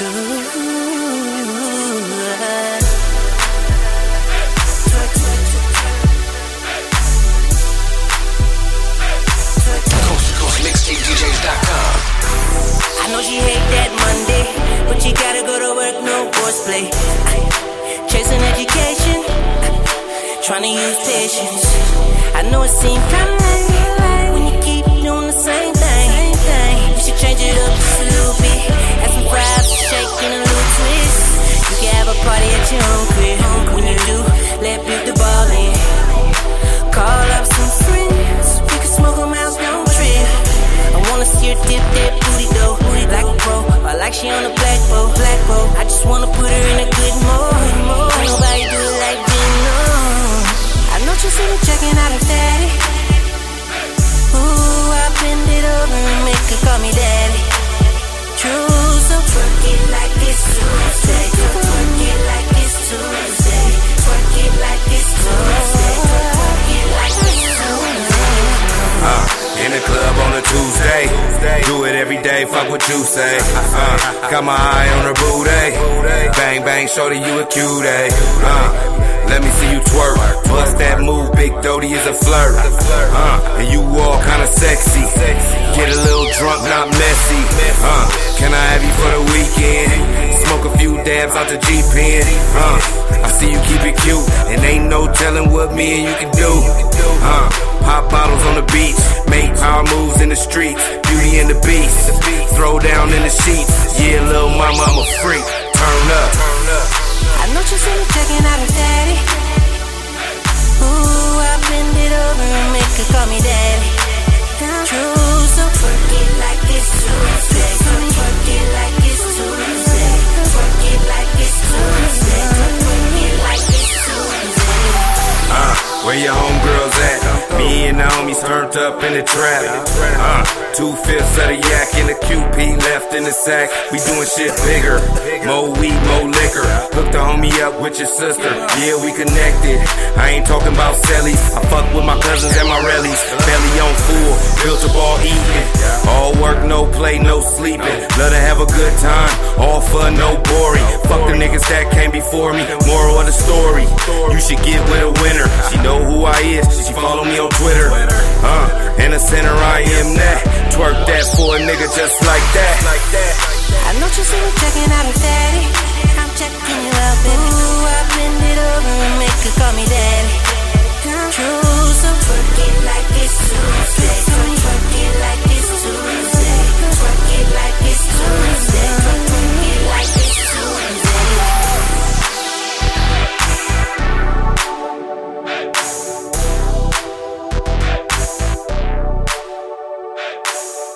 I know she hate that Monday, but you gotta go to work, no horseplay. Chasing education, trying to use patience. I know it seems kinda lame party Tuesday. Do it every day, fuck what you say. Uh, got my eye on her booty. Bang, bang, shorty, you a cutie. Uh, let me see you twerk. Bust that move, Big Doty is a flirt. Uh, and you all kinda sexy. Get a little drunk, not messy. Uh, can I have you for the weekend? Smoke a few dabs out the G pen. Uh, I see you keep it cute, and ain't no telling what me and you can do. Uh, pop bottles on the beach, streets. Beauty and the beast, throw down in the sheets. Yeah, little mama, I'm a freak. Turn up. I know you see me checking out her daddy. Ooh, I bend it over and make her call me daddy. True, so twerk it like it's Tuesday. Twerk it like it's Tuesday. Twerk it like it's Tuesday. Twerk it like it's Tuesday. Uh, where your at? Me and the homies turned up in the trap. Uh, two fifths of the yak in the QP left in the sack. We doing shit bigger. More weed. Homie up with your sister. Yeah, we connected. I ain't talking about cellies. I fuck with my cousins and my rellies. Belly on full, built up all eating. All work, no play, no sleeping. Love to have a good time. All fun, no boring. Fuck the niggas that came before me. Moral of the story. You should get with a winner. She know who I is. She follow me on Twitter. Uh, in the center I am that. Twerk that for a nigga just like that. I know you see me checking out her daddy. I'm checking you out,